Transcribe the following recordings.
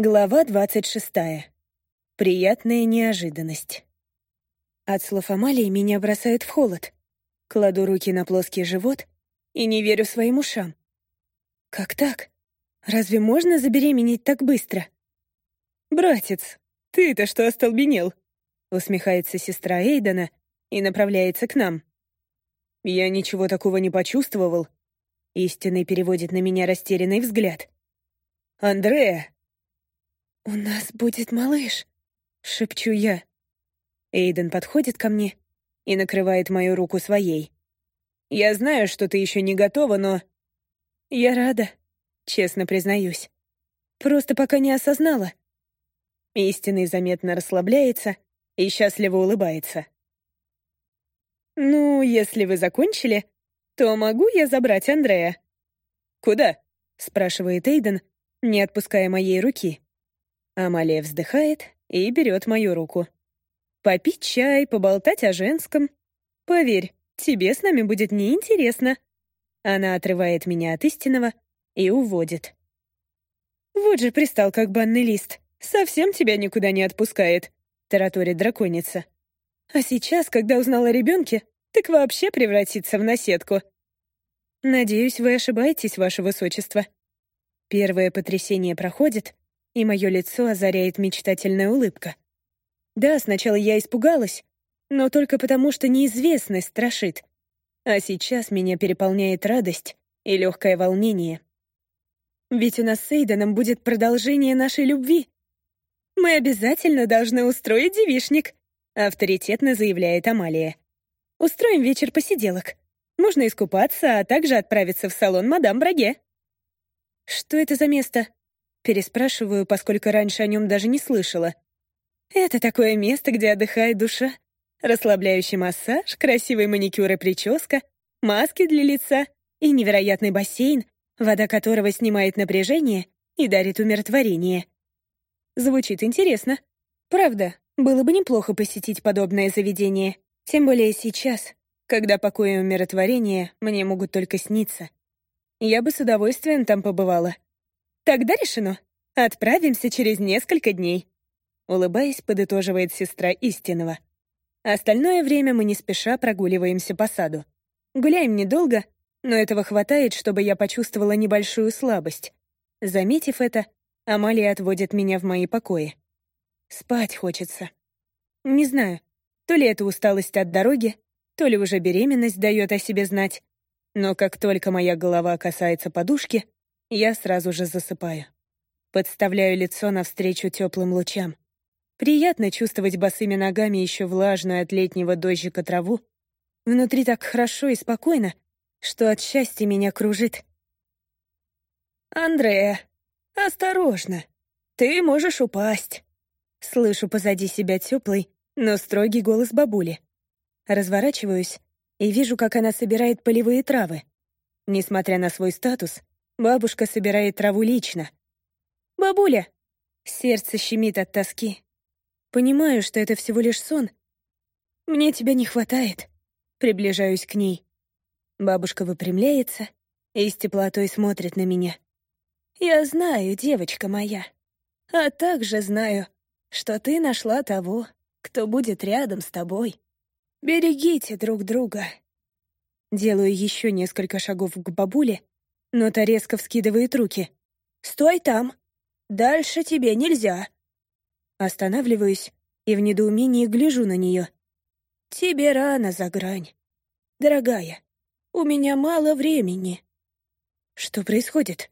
Глава двадцать шестая. Приятная неожиданность. От слов Амалии меня бросает в холод. Кладу руки на плоский живот и не верю своим ушам. Как так? Разве можно забеременеть так быстро? «Братец, ты-то что остолбенел?» Усмехается сестра Эйдена и направляется к нам. Я ничего такого не почувствовал. Истинный переводит на меня растерянный взгляд. «Андрея, «У нас будет малыш», — шепчу я. Эйден подходит ко мне и накрывает мою руку своей. «Я знаю, что ты еще не готова, но...» «Я рада», — честно признаюсь. «Просто пока не осознала». Истинный заметно расслабляется и счастливо улыбается. «Ну, если вы закончили, то могу я забрать Андрея?» «Куда?» — спрашивает Эйден, не отпуская моей руки. Амалия вздыхает и берет мою руку. Попить чай, поболтать о женском. Поверь, тебе с нами будет неинтересно. Она отрывает меня от истинного и уводит. Вот же пристал, как банный лист. Совсем тебя никуда не отпускает, тараторит драконица. А сейчас, когда узнала о ребенке, так вообще превратится в наседку. Надеюсь, вы ошибаетесь, ваше высочество. Первое потрясение проходит, и мое лицо озаряет мечтательная улыбка. Да, сначала я испугалась, но только потому, что неизвестность страшит. А сейчас меня переполняет радость и легкое волнение. Ведь у нас с Эйденом будет продолжение нашей любви. Мы обязательно должны устроить девишник, авторитетно заявляет Амалия. Устроим вечер посиделок. Можно искупаться, а также отправиться в салон мадам Браге. Что это за место? Переспрашиваю, поскольку раньше о нем даже не слышала. Это такое место, где отдыхает душа. Расслабляющий массаж, красивый маникюр и прическа, маски для лица и невероятный бассейн, вода которого снимает напряжение и дарит умиротворение. Звучит интересно. Правда, было бы неплохо посетить подобное заведение. Тем более сейчас, когда покой и умиротворение мне могут только сниться. Я бы с удовольствием там побывала. «Тогда решено. Отправимся через несколько дней», — улыбаясь, подытоживает сестра истинного. Остальное время мы не спеша прогуливаемся по саду. Гуляем недолго, но этого хватает, чтобы я почувствовала небольшую слабость. Заметив это, Амалия отводит меня в мои покои. Спать хочется. Не знаю, то ли это усталость от дороги, то ли уже беременность дает о себе знать. Но как только моя голова касается подушки, я сразу же засыпаю. Подставляю лицо навстречу теплым лучам. Приятно чувствовать босыми ногами еще влажную от летнего дождика траву. Внутри так хорошо и спокойно, что от счастья меня кружит. «Андрея, осторожно! Ты можешь упасть!» Слышу позади себя теплый, но строгий голос бабули. Разворачиваюсь и вижу, как она собирает полевые травы. Несмотря на свой статус, Бабушка собирает траву лично. «Бабуля!» Сердце щемит от тоски. Понимаю, что это всего лишь сон. Мне тебя не хватает. Приближаюсь к ней. Бабушка выпрямляется и с теплотой смотрит на меня. «Я знаю, девочка моя. А также знаю, что ты нашла того, кто будет рядом с тобой. Берегите друг друга». Делаю еще несколько шагов к бабуле но та резко вскидывает руки. «Стой там! Дальше тебе нельзя!» Останавливаюсь и в недоумении гляжу на нее. «Тебе рано за грань. Дорогая, у меня мало времени». «Что происходит?»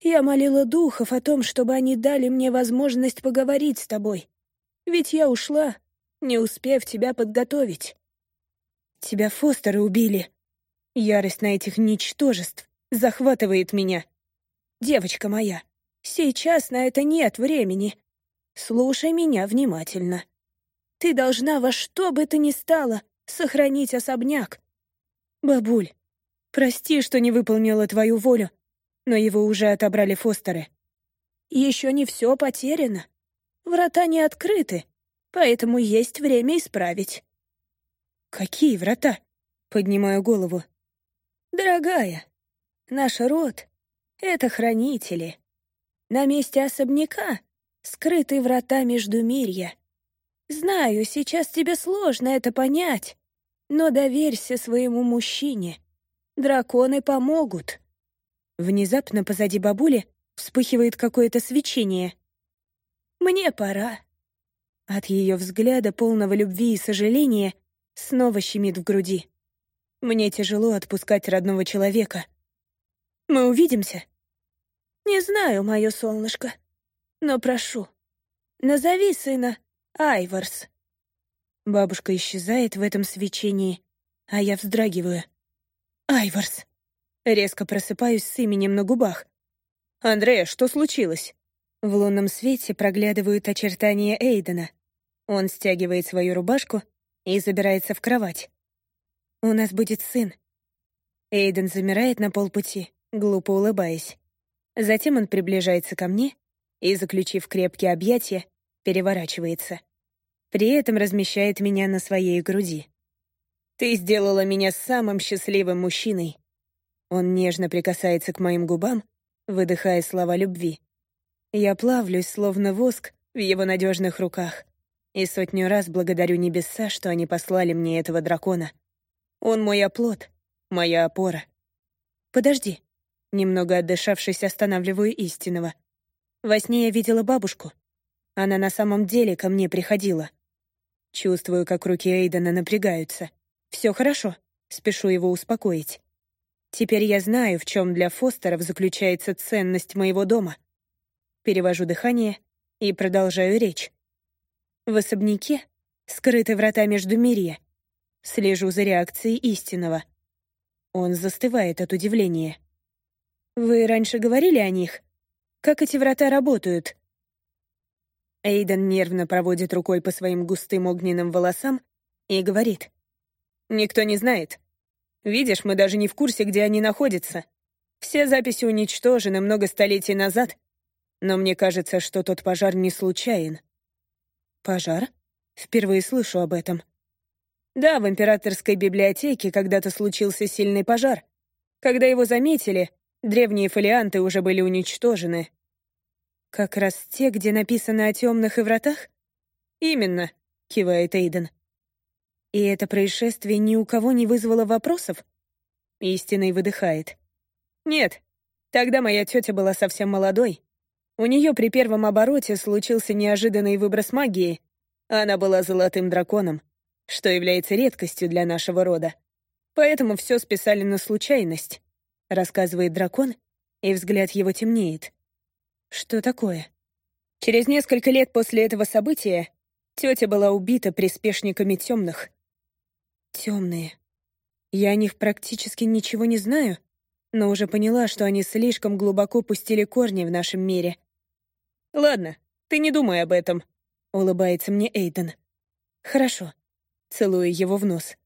«Я молила духов о том, чтобы они дали мне возможность поговорить с тобой. Ведь я ушла, не успев тебя подготовить». «Тебя Фостеры убили». Ярость на этих ничтожеств захватывает меня. Девочка моя, сейчас на это нет времени. Слушай меня внимательно. Ты должна во что бы то ни стало сохранить особняк. Бабуль, прости, что не выполнила твою волю, но его уже отобрали Фостеры. Еще не все потеряно. Врата не открыты, поэтому есть время исправить. Какие врата? Поднимаю голову. Дорогая, Наш род — это хранители. на месте особняка скрыты врата Междумирья. Знаю, сейчас тебе сложно это понять, но доверься своему мужчине. Драконы помогут». Внезапно позади бабули вспыхивает какое-то свечение. «Мне пора». От ее взгляда, полного любви и сожаления, снова щемит в груди. Мне тяжело отпускать родного человека. Мы увидимся? Не знаю, мое солнышко, но прошу, назови сына Айварс. Бабушка исчезает в этом свечении, а я вздрагиваю. Айварс. Резко просыпаюсь с именем на губах. «Андрея, что случилось?» В лунном свете проглядывают очертания Эйдена. Он стягивает свою рубашку и забирается в кровать. «У нас будет сын». Эйден замирает на полпути, глупо улыбаясь. Затем он приближается ко мне и, заключив крепкие объятия, переворачивается. При этом размещает меня на своей груди. «Ты сделала меня самым счастливым мужчиной». Он нежно прикасается к моим губам, выдыхая слова любви. Я плавлюсь, словно воск, в его надежных руках. И сотню раз благодарю небеса, что они послали мне этого дракона. Он мой оплот, моя опора. Подожди. Немного отдышавшись, останавливаю истинного. Во сне я видела бабушку. Она на самом деле ко мне приходила. Чувствую, как руки Эйдена напрягаются. Все хорошо. Спешу его успокоить. Теперь я знаю, в чем для Фостеров заключается ценность моего дома. Перевожу дыхание и продолжаю речь. В особняке скрыты врата между Междумирья — Слежу за реакцией истинного. Он застывает от удивления. «Вы раньше говорили о них? Как эти врата работают?» Эйден нервно проводит рукой по своим густым огненным волосам и говорит. «Никто не знает. Видишь, мы даже не в курсе, где они находятся. Все записи уничтожены много столетий назад. Но мне кажется, что тот пожар не случайен». «Пожар? Впервые слышу об этом». Да, в императорской библиотеке когда-то случился сильный пожар. Когда его заметили, древние фолианты уже были уничтожены. Как раз те, где написано о темных и вратах? Именно, кивает Эйден. И это происшествие ни у кого не вызвало вопросов? Истинный выдыхает. Нет, тогда моя тетя была совсем молодой. У нее при первом обороте случился неожиданный выброс магии. Она была золотым драконом что является редкостью для нашего рода. Поэтому все списали на случайность, рассказывает дракон, и взгляд его темнеет. Что такое? Через несколько лет после этого события тетя была убита приспешниками темных. Темные. Я о них практически ничего не знаю, но уже поняла, что они слишком глубоко пустили корни в нашем мире. «Ладно, ты не думай об этом», — улыбается мне Эйден. «Хорошо целуя его в нос.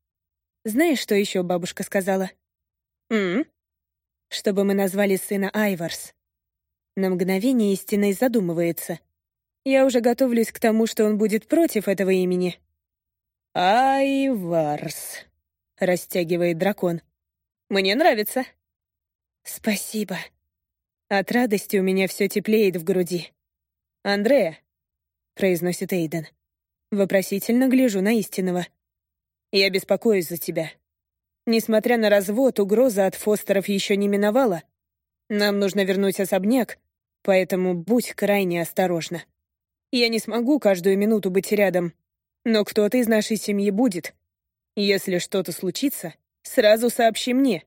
«Знаешь, что еще бабушка сказала?» «М?», -м «Чтобы мы назвали сына Айварс». На мгновение истинной задумывается. Я уже готовлюсь к тому, что он будет против этого имени. «Айварс», — растягивает дракон. «Мне нравится». «Спасибо». От радости у меня все теплеет в груди. «Андрея», — произносит Эйден. Вопросительно гляжу на истинного. Я беспокоюсь за тебя. Несмотря на развод, угроза от Фостеров еще не миновала. Нам нужно вернуть особняк, поэтому будь крайне осторожна. Я не смогу каждую минуту быть рядом, но кто-то из нашей семьи будет. Если что-то случится, сразу сообщи мне.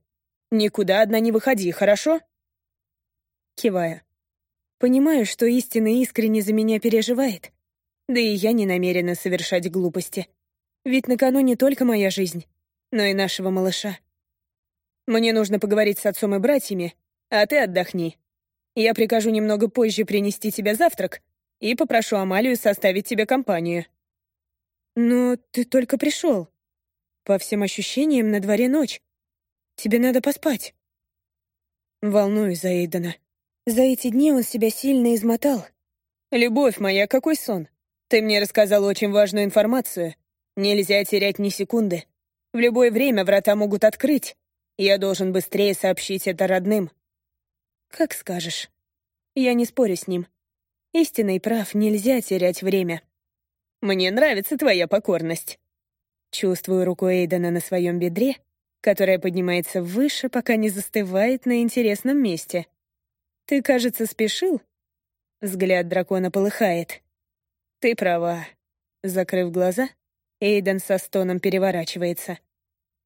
Никуда одна не выходи, хорошо?» Кивая. Понимаю, что истинно искренне за меня переживает. Да и я не намерена совершать глупости. Ведь на кону не только моя жизнь, но и нашего малыша. Мне нужно поговорить с отцом и братьями, а ты отдохни. Я прикажу немного позже принести тебе завтрак и попрошу Амалию составить тебе компанию. Но ты только пришел. По всем ощущениям, на дворе ночь. Тебе надо поспать. Волнуюсь за Эйдена. За эти дни он себя сильно измотал. «Любовь моя, какой сон! Ты мне рассказал очень важную информацию, Нельзя терять ни секунды. В любое время врата могут открыть. Я должен быстрее сообщить это родным. Как скажешь. Я не спорю с ним. Истинный прав, нельзя терять время. Мне нравится твоя покорность. Чувствую руку Эйдена на своем бедре, которая поднимается выше, пока не застывает на интересном месте. Ты, кажется, спешил? Взгляд дракона полыхает. Ты права. Закрыв глаза, Эйден со стоном переворачивается.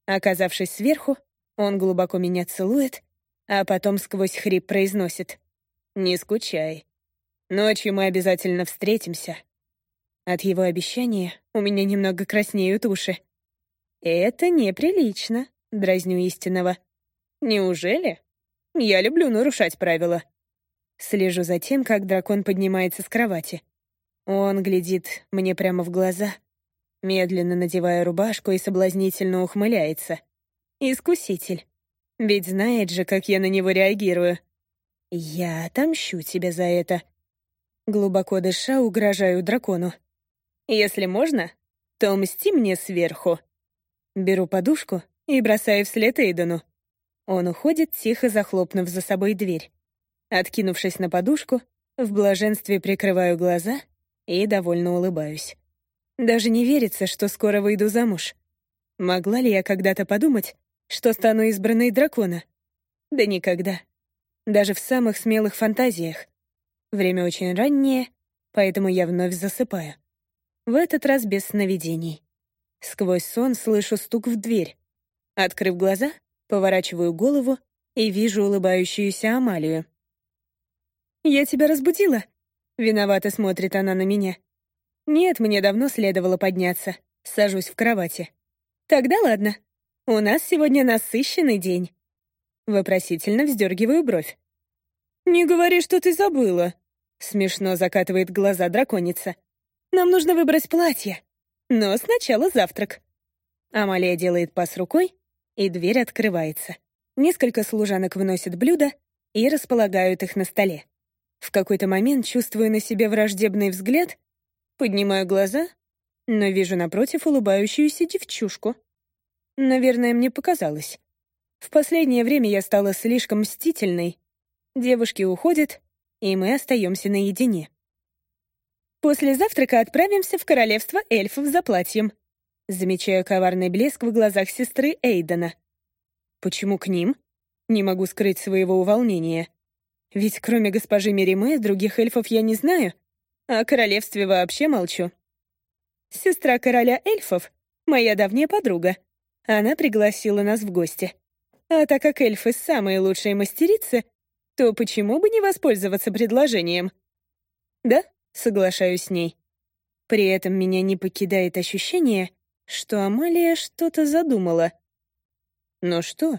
Оказавшись сверху, он глубоко меня целует, а потом сквозь хрип произносит. «Не скучай. Ночью мы обязательно встретимся». От его обещания у меня немного краснеют уши. «Это неприлично», — дразню истинного. «Неужели? Я люблю нарушать правила». Слежу за тем, как дракон поднимается с кровати. Он глядит мне прямо в глаза, медленно надевая рубашку и соблазнительно ухмыляется. Искуситель. Ведь знает же, как я на него реагирую. Я отомщу тебе за это. Глубоко дыша, угрожаю дракону. Если можно, то мсти мне сверху. Беру подушку и бросаю вслед Эйдену. Он уходит, тихо захлопнув за собой дверь. Откинувшись на подушку, в блаженстве прикрываю глаза и довольно улыбаюсь. Даже не верится, что скоро выйду замуж. Могла ли я когда-то подумать, что стану избранной дракона? Да никогда. Даже в самых смелых фантазиях. Время очень раннее, поэтому я вновь засыпаю. В этот раз без сновидений. Сквозь сон слышу стук в дверь. Открыв глаза, поворачиваю голову и вижу улыбающуюся Амалию. «Я тебя разбудила?» Виновато смотрит она на меня. Нет, мне давно следовало подняться. Сажусь в кровати. Тогда ладно. У нас сегодня насыщенный день. Вопросительно вздергиваю бровь. «Не говори, что ты забыла!» Смешно закатывает глаза драконица. «Нам нужно выбрать платье. Но сначала завтрак». Амалия делает пас рукой, и дверь открывается. Несколько служанок вносят блюда и располагают их на столе. В какой-то момент чувствую на себе враждебный взгляд Поднимаю глаза, но вижу напротив улыбающуюся девчушку. Наверное, мне показалось. В последнее время я стала слишком мстительной. Девушки уходят, и мы остаемся наедине. После завтрака отправимся в королевство эльфов за платьем. Замечаю коварный блеск в глазах сестры Эйдена. Почему к ним? Не могу скрыть своего уволнения. Ведь кроме госпожи Меримы, других эльфов я не знаю, о королевстве вообще молчу. Сестра короля эльфов — моя давняя подруга. Она пригласила нас в гости. А так как эльфы — самые лучшие мастерицы, то почему бы не воспользоваться предложением? Да, соглашаюсь с ней. При этом меня не покидает ощущение, что Амалия что-то задумала. Но что?